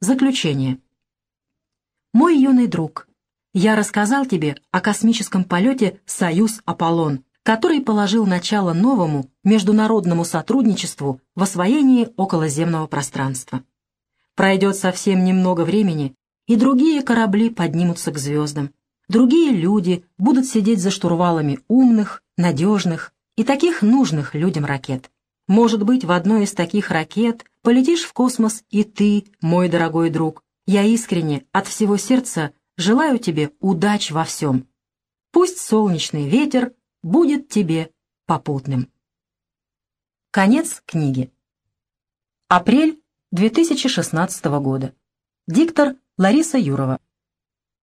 Заключение. Мой юный друг, я рассказал тебе о космическом полете «Союз-Аполлон», который положил начало новому международному сотрудничеству в освоении околоземного пространства. Пройдет совсем немного времени, и другие корабли поднимутся к звездам. Другие люди будут сидеть за штурвалами умных, надежных и таких нужных людям ракет. Может быть, в одной из таких ракет полетишь в космос и ты, мой дорогой друг. Я искренне, от всего сердца, желаю тебе удач во всем. Пусть солнечный ветер будет тебе попутным. Конец книги. Апрель 2016 года. Диктор Лариса Юрова.